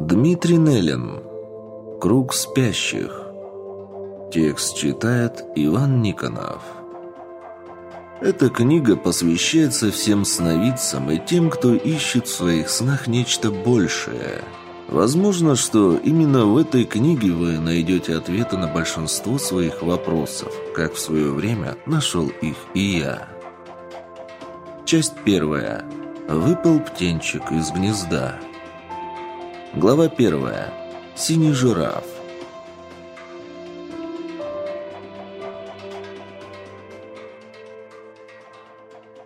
Дмитрий Неллин. Круг спящих. Текст читает Иван Никонов. Эта книга посвящается всем сновидцам и тем, кто ищет в своих снах нечто большее. Возможно, что именно в этой книге вы найдете ответы на большинство своих вопросов, как в свое время нашел их и я. Часть первая. Выпал птенчик из гнезда. Глава первая. Синий жираф.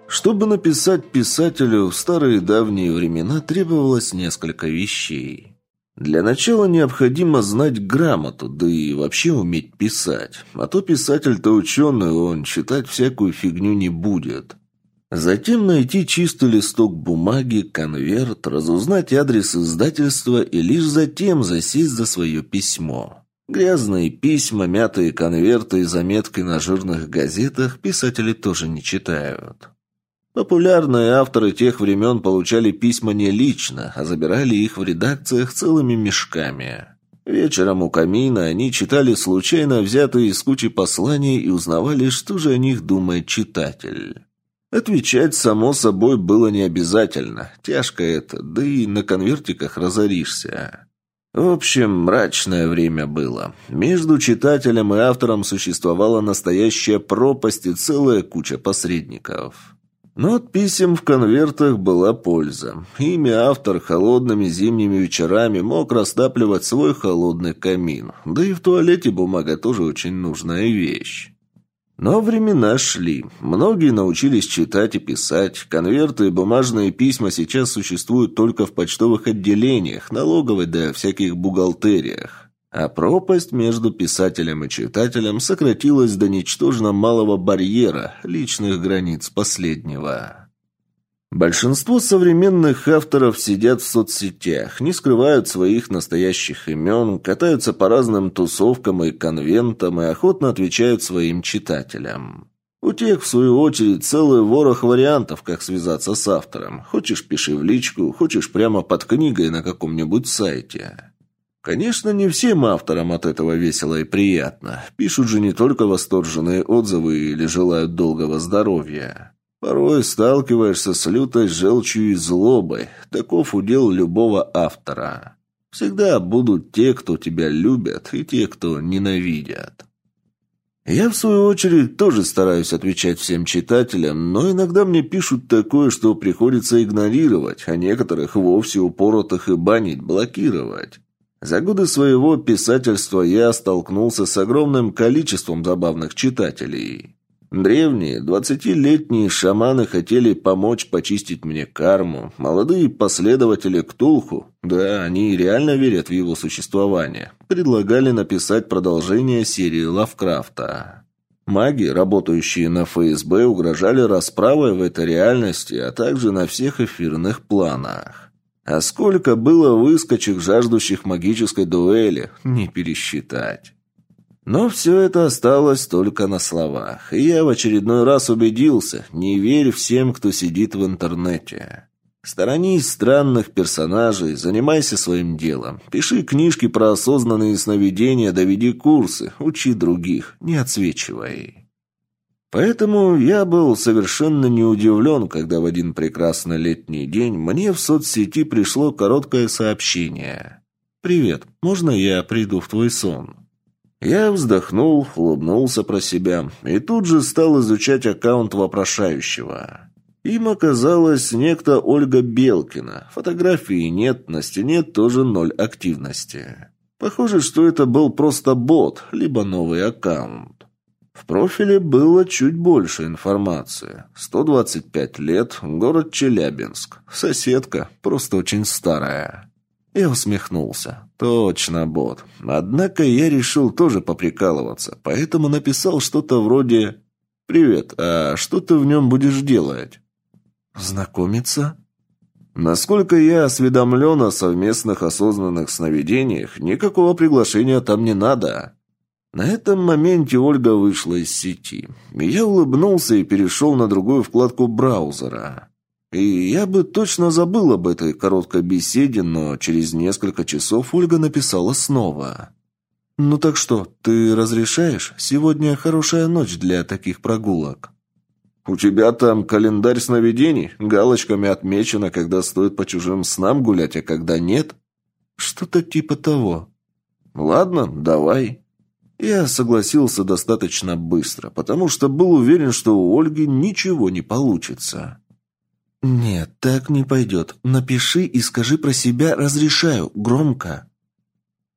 Чтобы написать писателю в старые давние времена требовалось несколько вещей. Для начала необходимо знать грамоту, да и вообще уметь писать. А то писатель-то ученый, он читать всякую фигню не будет. Затем найти чистый листок бумаги, конверт, разузнать адрес издательства и лишь затем засесть за свое письмо. Грязные письма, мятые конверты и заметки на жирных газетах писатели тоже не читают. Популярные авторы тех времен получали письма не лично, а забирали их в редакциях целыми мешками. Вечером у камина они читали случайно взятые из кучи послания и узнавали, что же о них думает читатель. Отвечать, само собой, было не обязательно. Тяжко это, да и на конвертиках разоришься. В общем, мрачное время было. Между читателем и автором существовала настоящая пропасть и целая куча посредников. Но от писем в конвертах была польза. Ими автор холодными зимними вечерами мог растапливать свой холодный камин. Да и в туалете бумага тоже очень нужная вещь. Но времена шли. Многие научились читать и писать. Конверты и бумажные письма сейчас существуют только в почтовых отделениях, налоговой да всяких бухгалтериях. А пропасть между писателем и читателем сократилась до ничтожно малого барьера, личных границ последнего. Большинство современных авторов сидят в соцсетях, не скрывают своих настоящих имен, катаются по разным тусовкам и конвентам и охотно отвечают своим читателям. У тех, в свою очередь, целый ворох вариантов, как связаться с автором. Хочешь – пиши в личку, хочешь – прямо под книгой на каком-нибудь сайте. Конечно, не всем авторам от этого весело и приятно. Пишут же не только восторженные отзывы или желают долгого здоровья. Порой сталкиваешься с лютой желчью и злобой. Таков удел любого автора. Всегда будут те, кто тебя любят, и те, кто ненавидят. Я, в свою очередь, тоже стараюсь отвечать всем читателям, но иногда мне пишут такое, что приходится игнорировать, а некоторых вовсе упоротых и банить, блокировать. За годы своего писательства я столкнулся с огромным количеством забавных читателей. Древние, двадцатилетние шаманы хотели помочь почистить мне карму. Молодые последователи Ктулху, да, они реально верят в его существование, предлагали написать продолжение серии Лавкрафта. Маги, работающие на ФСБ, угрожали расправой в этой реальности, а также на всех эфирных планах. А сколько было выскочек, жаждущих магической дуэли, не пересчитать. Но все это осталось только на словах, и я в очередной раз убедился, не верь всем, кто сидит в интернете. Сторонись странных персонажей, занимайся своим делом. Пиши книжки про осознанные сновидения, доведи курсы, учи других, не отсвечивай. Поэтому я был совершенно не удивлен, когда в один прекрасный летний день мне в соцсети пришло короткое сообщение. «Привет, можно я приду в твой сон?» Я вздохнул, улыбнулся про себя и тут же стал изучать аккаунт вопрошающего. Им оказалась некто Ольга Белкина. Фотографии нет, на стене тоже ноль активности. Похоже, что это был просто бот, либо новый аккаунт. В профиле было чуть больше информации. 125 лет, город Челябинск. Соседка, просто очень старая. Я усмехнулся. Точно, бот. Однако я решил тоже поприкалываться, поэтому написал что-то вроде «Привет, а что ты в нем будешь делать?» «Знакомиться?» Насколько я осведомлен о совместных осознанных сновидениях, никакого приглашения там не надо. На этом моменте Ольга вышла из сети. Я улыбнулся и перешел на другую вкладку браузера. И я бы точно забыл об этой короткой беседе, но через несколько часов Ольга написала снова. «Ну так что, ты разрешаешь? Сегодня хорошая ночь для таких прогулок». «У тебя там календарь сновидений? Галочками отмечено, когда стоит по чужим снам гулять, а когда нет?» «Что-то типа того». «Ладно, давай». Я согласился достаточно быстро, потому что был уверен, что у Ольги ничего не получится. «Нет, так не пойдет. Напиши и скажи про себя «разрешаю» громко».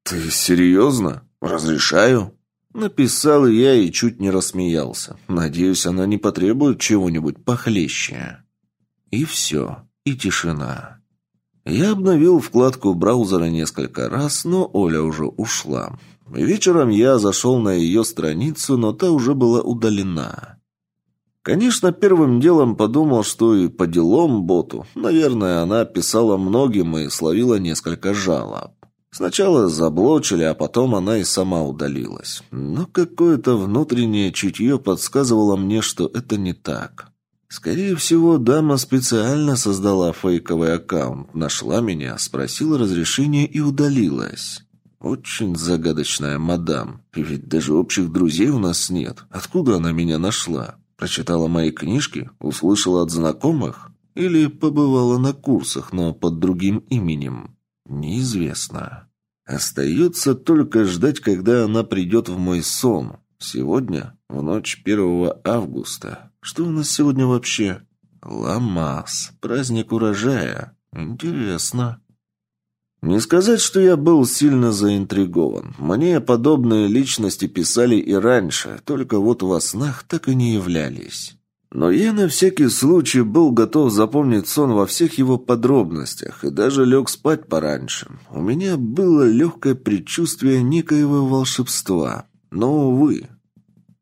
«Ты серьезно? Разрешаю?» Написал я и чуть не рассмеялся. Надеюсь, она не потребует чего-нибудь похлеще. И все. И тишина. Я обновил вкладку браузера несколько раз, но Оля уже ушла. Вечером я зашел на ее страницу, но та уже была удалена. Конечно, первым делом подумал, что и по делам боту. Наверное, она писала многим и словила несколько жалоб. Сначала заблочили, а потом она и сама удалилась. Но какое-то внутреннее чутье подсказывало мне, что это не так. Скорее всего, дама специально создала фейковый аккаунт, нашла меня, спросила разрешения и удалилась. Очень загадочная мадам. Ведь даже общих друзей у нас нет. Откуда она меня нашла? Прочитала мои книжки? Услышала от знакомых? Или побывала на курсах, но под другим именем? Неизвестно. Остается только ждать, когда она придет в мой сон. Сегодня, в ночь 1 августа. Что у нас сегодня вообще? Ламас. Праздник урожая. Интересно. Не сказать, что я был сильно заинтригован. Мне подобные личности писали и раньше, только вот во снах так и не являлись. Но я на всякий случай был готов запомнить сон во всех его подробностях и даже лег спать пораньше. У меня было легкое предчувствие некоего волшебства. Но, увы,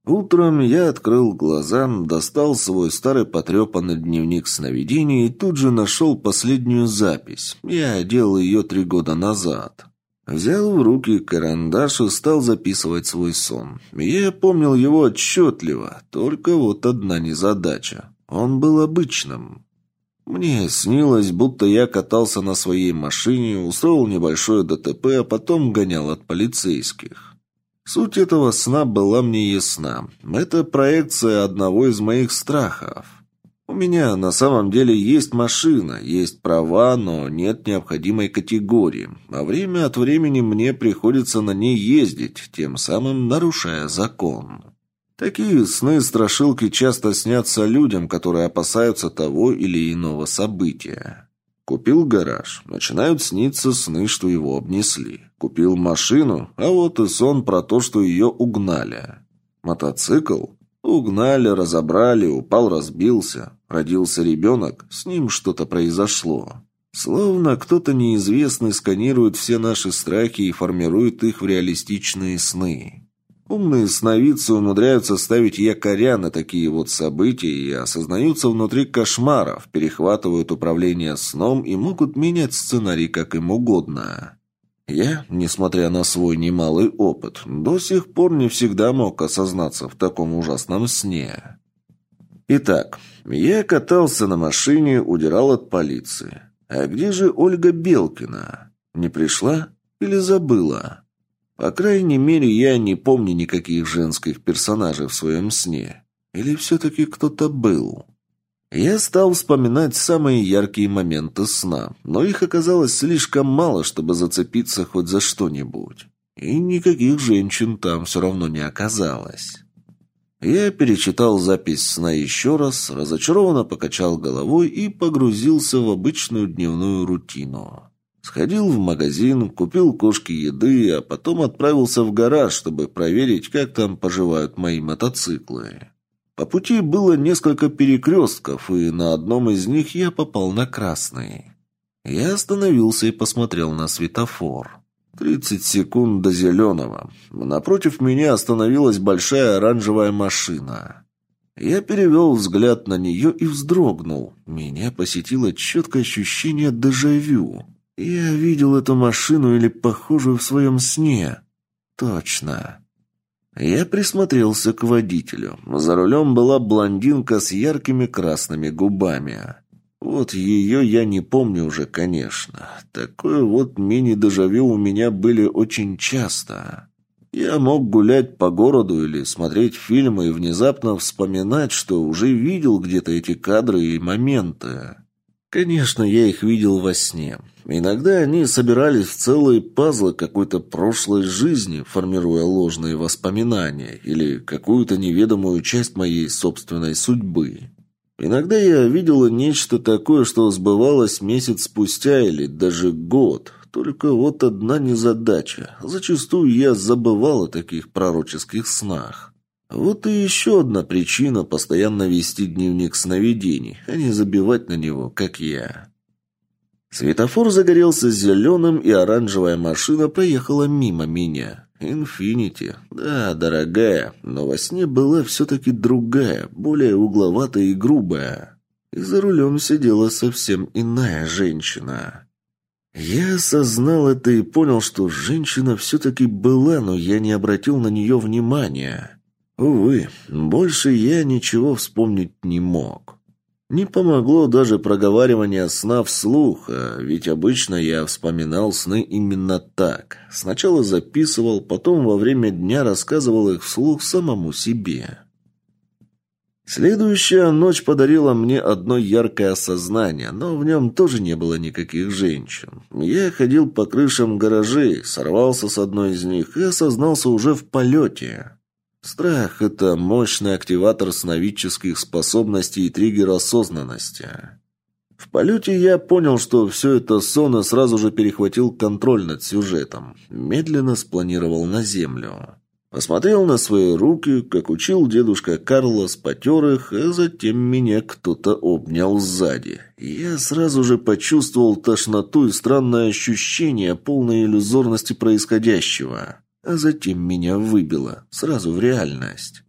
Утром я открыл глаза, достал свой старый потрепанный дневник сновидений и тут же нашел последнюю запись. Я делал ее три года назад. Взял в руки карандаш и стал записывать свой сон. Я помнил его отчетливо, только вот одна незадача. Он был обычным. Мне снилось, будто я катался на своей машине, устроил небольшое ДТП, а потом гонял от полицейских. Суть этого сна была мне ясна. Это проекция одного из моих страхов. У меня на самом деле есть машина, есть права, но нет необходимой категории. А время от времени мне приходится на ней ездить, тем самым нарушая закон. Такие сны-страшилки часто снятся людям, которые опасаются того или иного события. Купил гараж. Начинают сниться сны, что его обнесли. Купил машину, а вот и сон про то, что ее угнали. Мотоцикл? Угнали, разобрали, упал, разбился. Родился ребенок, с ним что-то произошло. Словно кто-то неизвестный сканирует все наши страхи и формирует их в реалистичные сны. Умные сновидцы умудряются ставить якоря на такие вот события и осознаются внутри кошмаров, перехватывают управление сном и могут менять сценарий как им угодно. Я, несмотря на свой немалый опыт, до сих пор не всегда мог осознаться в таком ужасном сне. Итак, я катался на машине, удирал от полиции. А где же Ольга Белкина? Не пришла или забыла? По крайней мере, я не помню никаких женских персонажей в своем сне. Или все-таки кто-то был? Я стал вспоминать самые яркие моменты сна, но их оказалось слишком мало, чтобы зацепиться хоть за что-нибудь. И никаких женщин там все равно не оказалось. Я перечитал запись сна еще раз, разочарованно покачал головой и погрузился в обычную дневную рутину. Сходил в магазин, купил кошке еды, а потом отправился в гараж, чтобы проверить, как там поживают мои мотоциклы. По пути было несколько перекрестков, и на одном из них я попал на красный. Я остановился и посмотрел на светофор. Тридцать секунд до зеленого. Напротив меня остановилась большая оранжевая машина. Я перевел взгляд на нее и вздрогнул. Меня посетило четкое ощущение дежавю. Я видел эту машину или похожую в своем сне. Точно. Я присмотрелся к водителю. За рулем была блондинка с яркими красными губами. Вот ее я не помню уже, конечно. Такое вот мини-дежавю у меня были очень часто. Я мог гулять по городу или смотреть фильмы и внезапно вспоминать, что уже видел где-то эти кадры и моменты. Конечно, я их видел во сне. Иногда они собирались в целые пазлы какой-то прошлой жизни, формируя ложные воспоминания или какую-то неведомую часть моей собственной судьбы. Иногда я видела нечто такое, что сбывалось месяц спустя или даже год. Только вот одна незадача. Зачастую я забывал о таких пророческих снах. Вот и еще одна причина постоянно вести дневник сновидений, а не забивать на него, как я. Светофор загорелся зеленым, и оранжевая машина проехала мимо меня. «Инфинити». Да, дорогая, но во сне была все-таки другая, более угловатая и грубая. И за рулем сидела совсем иная женщина. Я осознал это и понял, что женщина все-таки была, но я не обратил на нее внимания. Увы, больше я ничего вспомнить не мог. Не помогло даже проговаривание сна вслух, а ведь обычно я вспоминал сны именно так. Сначала записывал, потом во время дня рассказывал их вслух самому себе. Следующая ночь подарила мне одно яркое осознание, но в нем тоже не было никаких женщин. Я ходил по крышам гаражей, сорвался с одной из них и осознался уже в полете. Страх – это мощный активатор сновидческих способностей и триггер осознанности. В полете я понял, что все это сон и сразу же перехватил контроль над сюжетом. Медленно спланировал на землю. Посмотрел на свои руки, как учил дедушка Карлос, потер их, а затем меня кто-то обнял сзади. Я сразу же почувствовал тошноту и странное ощущение полной иллюзорности происходящего а затем меня выбило, сразу в реальность.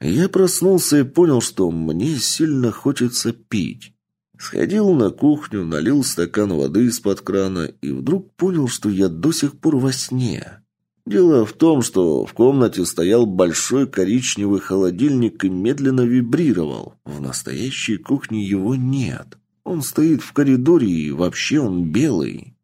Я проснулся и понял, что мне сильно хочется пить. Сходил на кухню, налил стакан воды из-под крана и вдруг понял, что я до сих пор во сне. Дело в том, что в комнате стоял большой коричневый холодильник и медленно вибрировал. В настоящей кухне его нет. Он стоит в коридоре и вообще он белый.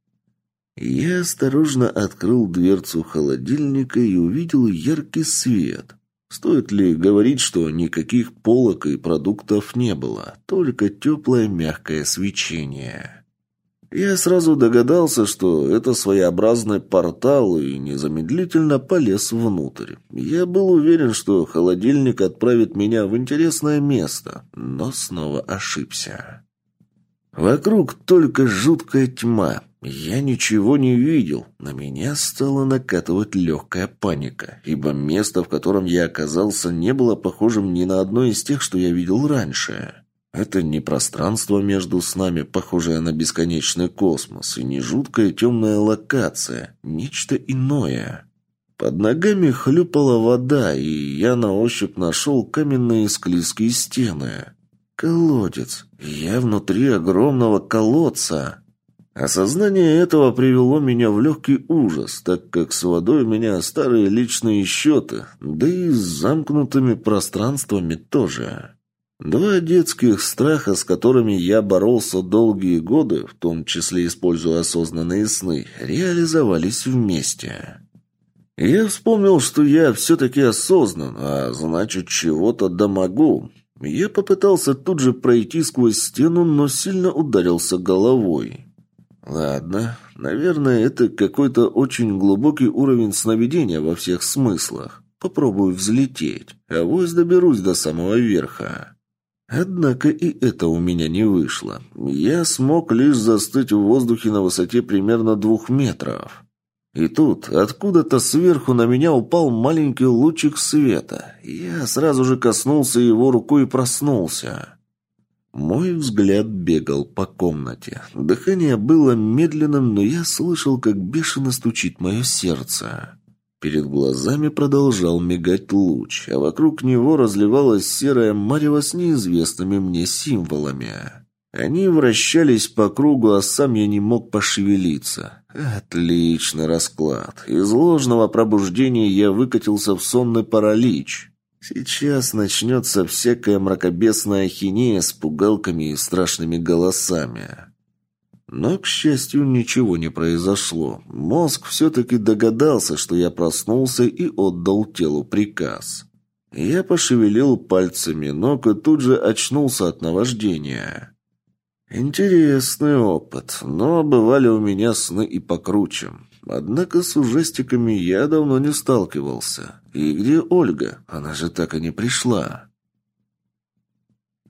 Я осторожно открыл дверцу холодильника и увидел яркий свет. Стоит ли говорить, что никаких полок и продуктов не было, только теплое мягкое свечение. Я сразу догадался, что это своеобразный портал и незамедлительно полез внутрь. Я был уверен, что холодильник отправит меня в интересное место, но снова ошибся. Вокруг только жуткая тьма, я ничего не видел. На меня стала накатывать легкая паника, ибо место, в котором я оказался, не было похожим ни на одно из тех, что я видел раньше. Это не пространство между снами, похожее на бесконечный космос, и не жуткая темная локация, нечто иное. Под ногами хлюпала вода, и я на ощупь нашел каменные склизкие стены. Колодец. Я внутри огромного колодца. Осознание этого привело меня в легкий ужас, так как с водой у меня старые личные счеты, да и с замкнутыми пространствами тоже. Два детских страха, с которыми я боролся долгие годы, в том числе используя осознанные сны, реализовались вместе. Я вспомнил, что я все-таки осознан, а значит, чего-то да могу. Я попытался тут же пройти сквозь стену, но сильно ударился головой. Ладно, наверное, это какой-то очень глубокий уровень сновидения во всех смыслах. Попробую взлететь, а вось доберусь до самого верха. Однако и это у меня не вышло. Я смог лишь застыть в воздухе на высоте примерно двух метров. И тут откуда-то сверху на меня упал маленький лучик света. Я сразу же коснулся его рукой и проснулся. Мой взгляд бегал по комнате. Дыхание было медленным, но я слышал, как бешено стучит мое сердце. Перед глазами продолжал мигать луч, а вокруг него разливалась серая марево с неизвестными мне символами. Они вращались по кругу, а сам я не мог пошевелиться. Отличный расклад. Из ложного пробуждения я выкатился в сонный паралич. Сейчас начнется всякая мракобесная ахинея с пугалками и страшными голосами. Но, к счастью, ничего не произошло. Мозг все-таки догадался, что я проснулся и отдал телу приказ. Я пошевелил пальцами ног и тут же очнулся от наваждения. Интересный опыт, но бывали у меня сны и покруче. Однако с ужастиками я давно не сталкивался. И где Ольга? Она же так и не пришла.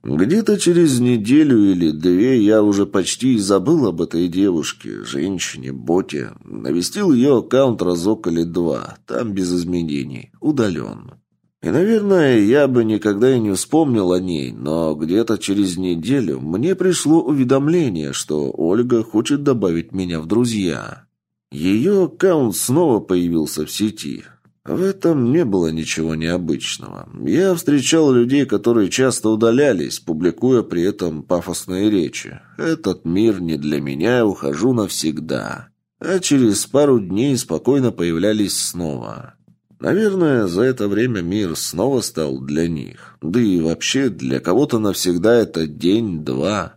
Где-то через неделю или две я уже почти и забыл об этой девушке, женщине, боте. Навестил ее аккаунт разок или два, там без изменений, удален. И, наверное, я бы никогда и не вспомнил о ней, но где-то через неделю мне пришло уведомление, что Ольга хочет добавить меня в друзья. Ее аккаунт снова появился в сети. В этом не было ничего необычного. Я встречал людей, которые часто удалялись, публикуя при этом пафосные речи. «Этот мир не для меня, ухожу навсегда». А через пару дней спокойно появлялись снова. Наверное, за это время мир снова стал для них. Да и вообще, для кого-то навсегда это день-два.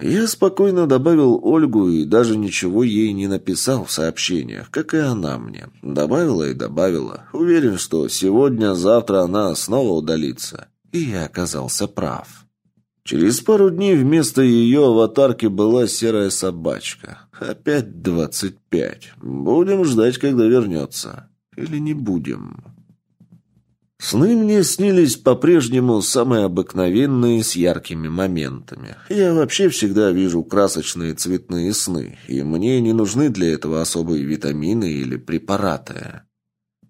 Я спокойно добавил Ольгу и даже ничего ей не написал в сообщениях, как и она мне. Добавила и добавила. Уверен, что сегодня-завтра она снова удалится. И я оказался прав. Через пару дней вместо ее аватарки была серая собачка. Опять двадцать пять. Будем ждать, когда вернется. Или не будем. Сны мне снились по-прежнему самые обыкновенные с яркими моментами. Я вообще всегда вижу красочные цветные сны, и мне не нужны для этого особые витамины или препараты.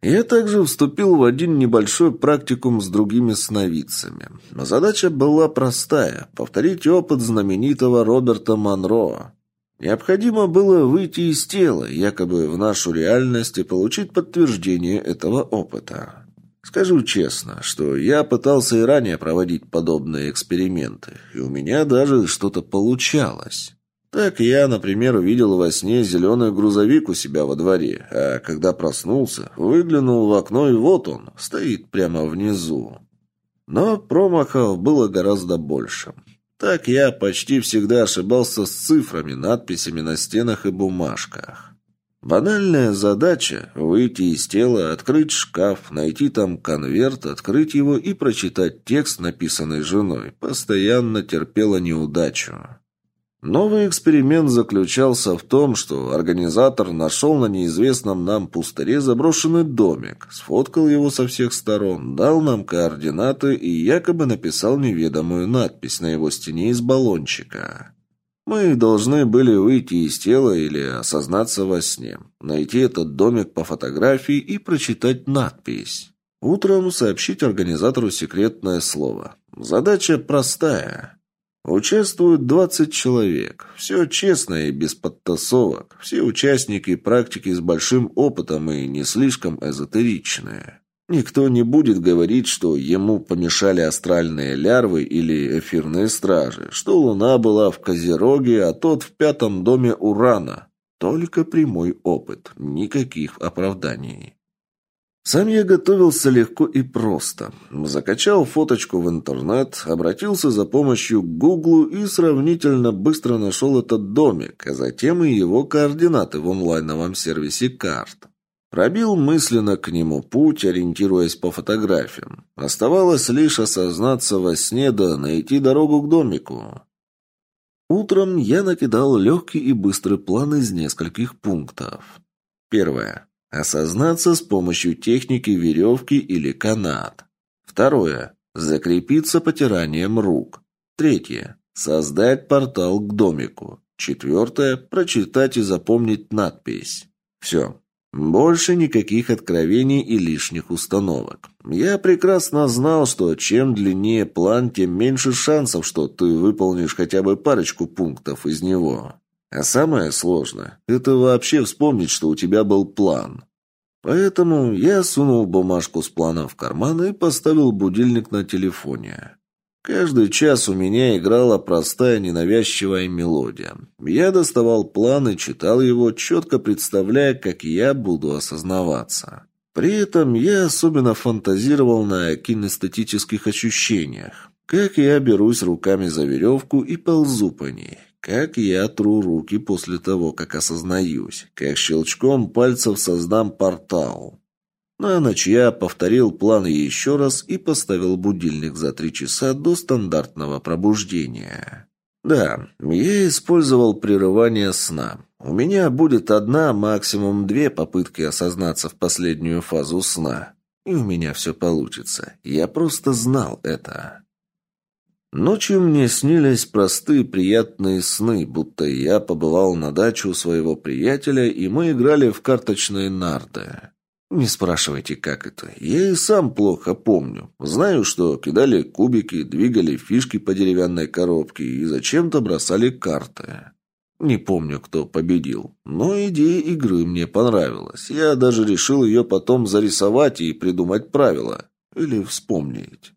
Я также вступил в один небольшой практикум с другими сновидцами. Задача была простая – повторить опыт знаменитого Роберта Монро. Необходимо было выйти из тела, якобы в нашу реальность, и получить подтверждение этого опыта. Скажу честно, что я пытался и ранее проводить подобные эксперименты, и у меня даже что-то получалось. Так я, например, увидел во сне зеленый грузовик у себя во дворе, а когда проснулся, выглянул в окно, и вот он, стоит прямо внизу. Но промахов было гораздо больше. Так я почти всегда ошибался с цифрами, надписями на стенах и бумажках. Банальная задача – выйти из тела, открыть шкаф, найти там конверт, открыть его и прочитать текст, написанный женой, постоянно терпела неудачу. Новый эксперимент заключался в том, что организатор нашел на неизвестном нам пустыре заброшенный домик, сфоткал его со всех сторон, дал нам координаты и якобы написал неведомую надпись на его стене из баллончика. Мы должны были выйти из тела или осознаться во сне, найти этот домик по фотографии и прочитать надпись. Утром сообщить организатору секретное слово. Задача простая. Участвуют 20 человек. Все честно и без подтасовок. Все участники практики с большим опытом и не слишком эзотеричные. Никто не будет говорить, что ему помешали астральные лярвы или эфирные стражи, что Луна была в Козероге, а тот в пятом доме Урана. Только прямой опыт, никаких оправданий. Сам я готовился легко и просто. Закачал фоточку в интернет, обратился за помощью к Гуглу и сравнительно быстро нашел этот домик, а затем и его координаты в онлайновом сервисе карт. Пробил мысленно к нему путь, ориентируясь по фотографиям. Оставалось лишь осознаться во сне да найти дорогу к домику. Утром я накидал легкий и быстрый план из нескольких пунктов. Первое. Осознаться с помощью техники веревки или канат. Второе. Закрепиться потиранием рук. Третье. Создать портал к домику. Четвертое. Прочитать и запомнить надпись. Все. Больше никаких откровений и лишних установок. Я прекрасно знал, что чем длиннее план, тем меньше шансов, что ты выполнишь хотя бы парочку пунктов из него. А самое сложное – это вообще вспомнить, что у тебя был план. Поэтому я сунул бумажку с планом в карман и поставил будильник на телефоне. Каждый час у меня играла простая ненавязчивая мелодия. Я доставал план и читал его, четко представляя, как я буду осознаваться. При этом я особенно фантазировал на кинестетических ощущениях. Как я берусь руками за веревку и ползу по ней. Как я тру руки после того, как осознаюсь. Как щелчком пальцев создам портал. На ночь я повторил план еще раз и поставил будильник за три часа до стандартного пробуждения. Да, я использовал прерывание сна. У меня будет одна, максимум две попытки осознаться в последнюю фазу сна. И у меня все получится. Я просто знал это. Ночью мне снились простые приятные сны, будто я побывал на даче у своего приятеля, и мы играли в карточные нарды. Не спрашивайте, как это. Я и сам плохо помню. Знаю, что кидали кубики, двигали фишки по деревянной коробке и зачем-то бросали карты. Не помню, кто победил, но идея игры мне понравилась. Я даже решил ее потом зарисовать и придумать правила. Или вспомнить.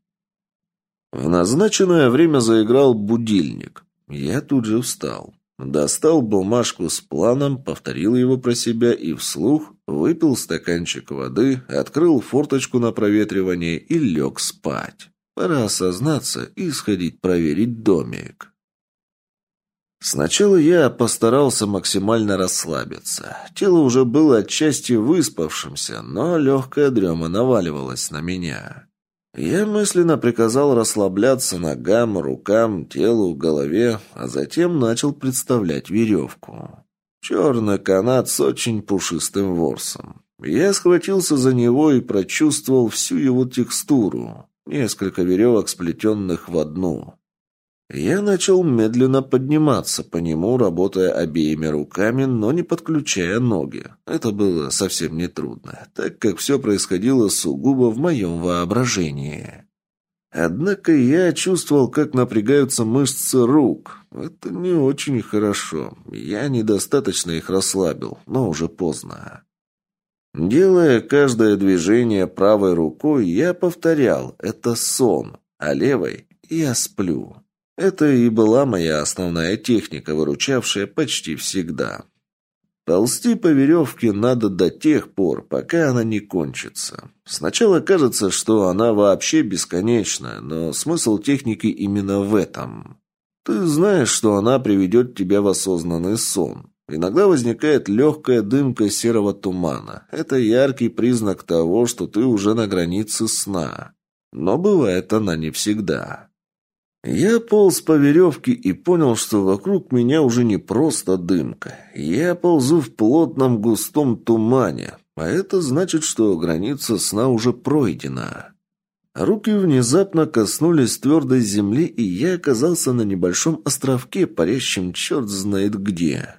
В назначенное время заиграл будильник. Я тут же встал. Достал бумажку с планом, повторил его про себя и вслух выпил стаканчик воды, открыл форточку на проветривание и лег спать. Пора осознаться и сходить проверить домик. Сначала я постарался максимально расслабиться. Тело уже было отчасти выспавшимся, но легкая дрема наваливалась на меня. Я мысленно приказал расслабляться ногам, рукам, телу, голове, а затем начал представлять веревку. Черный канат с очень пушистым ворсом. Я схватился за него и прочувствовал всю его текстуру. Несколько веревок, сплетенных в одну. Я начал медленно подниматься по нему, работая обеими руками, но не подключая ноги. Это было совсем нетрудно, так как все происходило сугубо в моем воображении. Однако я чувствовал, как напрягаются мышцы рук. Это не очень хорошо. Я недостаточно их расслабил, но уже поздно. Делая каждое движение правой рукой, я повторял «это сон», а левой «я сплю». Это и была моя основная техника, выручавшая почти всегда. Ползти по веревке надо до тех пор, пока она не кончится. Сначала кажется, что она вообще бесконечна, но смысл техники именно в этом. Ты знаешь, что она приведет тебя в осознанный сон. Иногда возникает легкая дымка серого тумана. Это яркий признак того, что ты уже на границе сна. Но бывает она не всегда. Я полз по веревке и понял, что вокруг меня уже не просто дымка. Я ползу в плотном густом тумане, а это значит, что граница сна уже пройдена. Руки внезапно коснулись твердой земли, и я оказался на небольшом островке, парящем черт знает где.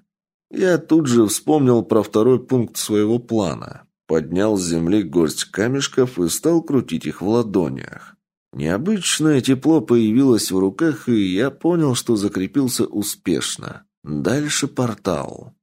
Я тут же вспомнил про второй пункт своего плана. Поднял с земли горсть камешков и стал крутить их в ладонях. Необычное тепло появилось в руках, и я понял, что закрепился успешно. Дальше портал.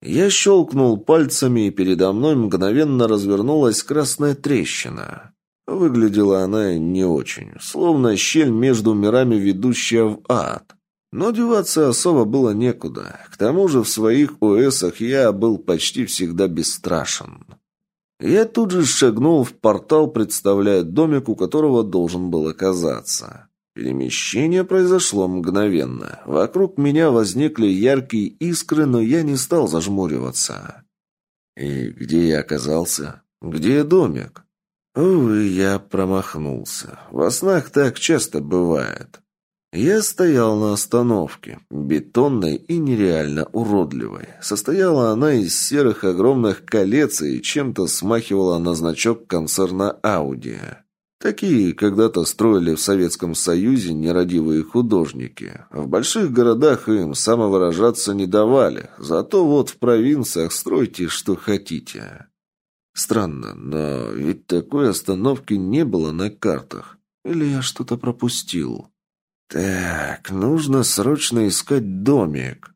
Я щелкнул пальцами, и передо мной мгновенно развернулась красная трещина. Выглядела она не очень, словно щель между мирами, ведущая в ад. Но деваться особо было некуда. К тому же в своих ОСах я был почти всегда бесстрашен. Я тут же шагнул в портал, представляя домик, у которого должен был оказаться. Перемещение произошло мгновенно. Вокруг меня возникли яркие искры, но я не стал зажмуриваться. И где я оказался? Где домик? Увы, я промахнулся. Во снах так часто бывает. Я стоял на остановке, бетонной и нереально уродливой. Состояла она из серых огромных колец и чем-то смахивала на значок концерна «Ауди». Такие когда-то строили в Советском Союзе нерадивые художники. В больших городах им самовыражаться не давали, зато вот в провинциях стройте, что хотите. Странно, но ведь такой остановки не было на картах. Или я что-то пропустил? Так, нужно срочно искать домик.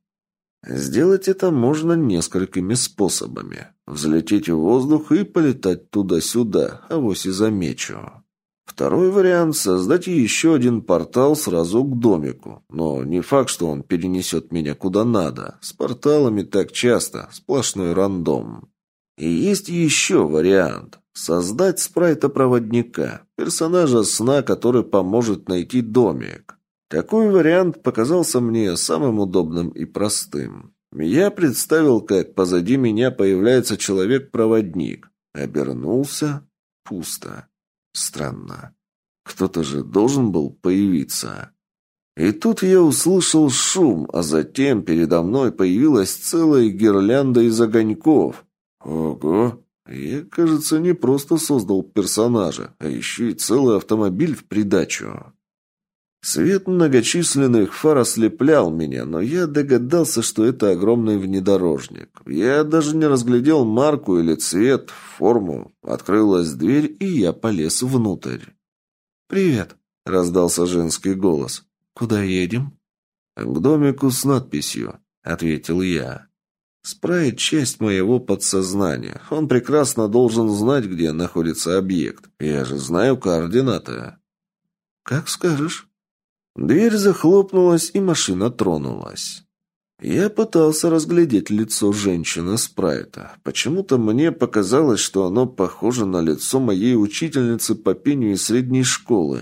Сделать это можно несколькими способами. Взлететь в воздух и полетать туда-сюда, а вось и замечу. Второй вариант – создать еще один портал сразу к домику. Но не факт, что он перенесет меня куда надо. С порталами так часто, сплошной рандом. И есть еще вариант. Создать спрайта-проводника, персонажа сна, который поможет найти домик. Такой вариант показался мне самым удобным и простым. Я представил, как позади меня появляется человек-проводник. Обернулся. Пусто. Странно. Кто-то же должен был появиться. И тут я услышал шум, а затем передо мной появилась целая гирлянда из огоньков. Ого! Я, кажется, не просто создал персонажа, а еще и целый автомобиль в придачу. Свет многочисленных фар ослеплял меня, но я догадался, что это огромный внедорожник. Я даже не разглядел марку или цвет, форму. Открылась дверь, и я полез внутрь. «Привет», — раздался женский голос. «Куда едем?» «К домику с надписью», — ответил я. Спрайт – часть моего подсознания. Он прекрасно должен знать, где находится объект. Я же знаю координаты. Как скажешь. Дверь захлопнулась, и машина тронулась. Я пытался разглядеть лицо женщины Спрайта. Почему-то мне показалось, что оно похоже на лицо моей учительницы по пению из средней школы.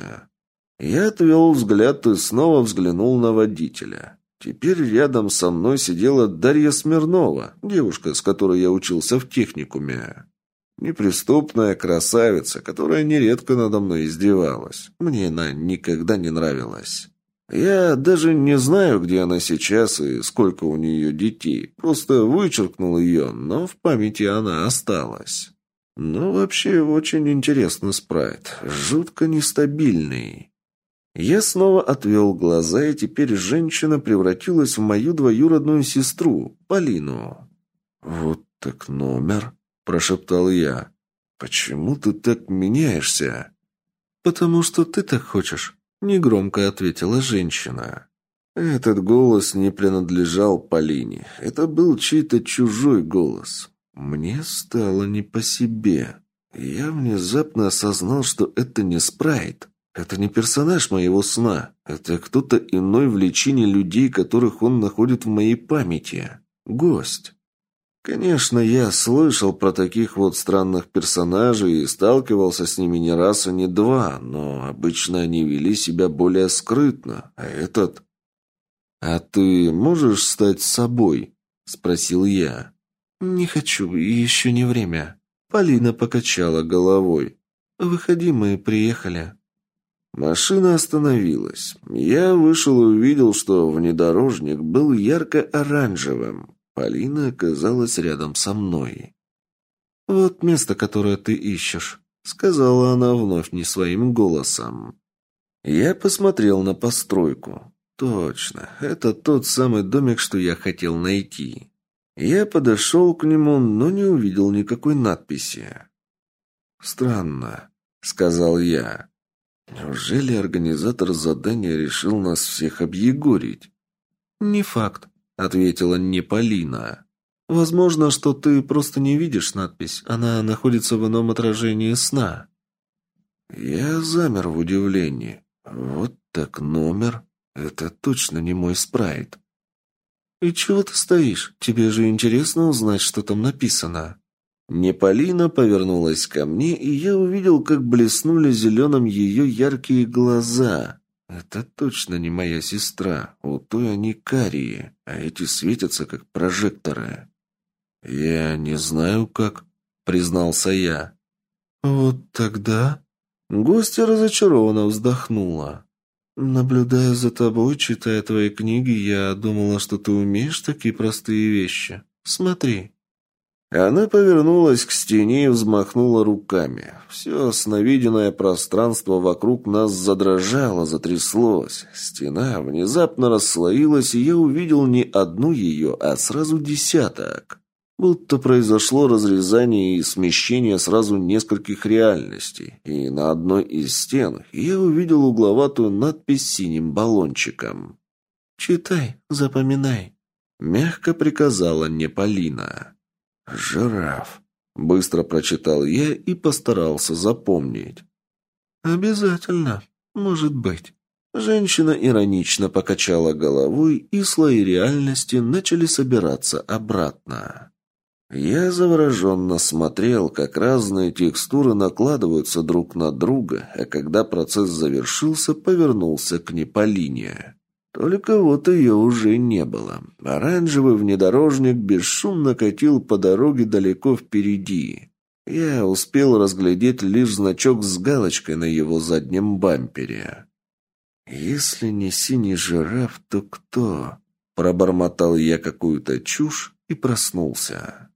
Я отвел взгляд и снова взглянул на водителя. Теперь рядом со мной сидела Дарья Смирнова, девушка, с которой я учился в техникуме. Неприступная красавица, которая нередко надо мной издевалась. Мне она никогда не нравилась. Я даже не знаю, где она сейчас и сколько у нее детей. Просто вычеркнул ее, но в памяти она осталась. Ну, вообще, очень интересный спрайт. Жутко нестабильный. Я снова отвел глаза, и теперь женщина превратилась в мою двоюродную сестру, Полину. «Вот так номер», – прошептал я. «Почему ты так меняешься?» «Потому что ты так хочешь», – негромко ответила женщина. Этот голос не принадлежал Полине. Это был чей-то чужой голос. Мне стало не по себе. Я внезапно осознал, что это не спрайт. Это не персонаж моего сна. Это кто-то иной в лечении людей, которых он находит в моей памяти. Гость. Конечно, я слышал про таких вот странных персонажей и сталкивался с ними не раз и не два, но обычно они вели себя более скрытно, а этот... «А ты можешь стать собой?» – спросил я. «Не хочу, еще не время». Полина покачала головой. «Выходи, мы приехали». Машина остановилась. Я вышел и увидел, что внедорожник был ярко-оранжевым. Полина оказалась рядом со мной. «Вот место, которое ты ищешь», — сказала она вновь не своим голосом. Я посмотрел на постройку. «Точно, это тот самый домик, что я хотел найти». Я подошел к нему, но не увидел никакой надписи. «Странно», — сказал я. Неужели организатор задания решил нас всех объегорить? Не факт, ответила не Полина. Возможно, что ты просто не видишь надпись. Она находится в ином отражении сна. Я замер в удивлении. Вот так номер. Это точно не мой спрайт. И чего ты стоишь? Тебе же интересно узнать, что там написано. Неполина повернулась ко мне, и я увидел, как блеснули зеленым ее яркие глаза. Это точно не моя сестра. У той они карие, а эти светятся, как прожекторы. «Я не знаю, как», — признался я. «Вот тогда...» Гостья разочарованно вздохнула. «Наблюдая за тобой, читая твои книги, я думала, что ты умеешь такие простые вещи. Смотри». Она повернулась к стене и взмахнула руками. Все сновиденное пространство вокруг нас задрожало, затряслось. Стена внезапно расслоилась, и я увидел не одну ее, а сразу десяток. Будто произошло разрезание и смещение сразу нескольких реальностей. И на одной из стен я увидел угловатую надпись синим баллончиком. «Читай, запоминай», — мягко приказала мне Полина. «Жираф», — быстро прочитал я и постарался запомнить. «Обязательно. Может быть». Женщина иронично покачала головой, и слои реальности начали собираться обратно. Я завороженно смотрел, как разные текстуры накладываются друг на друга, а когда процесс завершился, повернулся к Неполине. Только вот ее уже не было. Оранжевый внедорожник бесшумно катил по дороге далеко впереди. Я успел разглядеть лишь значок с галочкой на его заднем бампере. «Если не синий жираф, то кто?» Пробормотал я какую-то чушь и проснулся.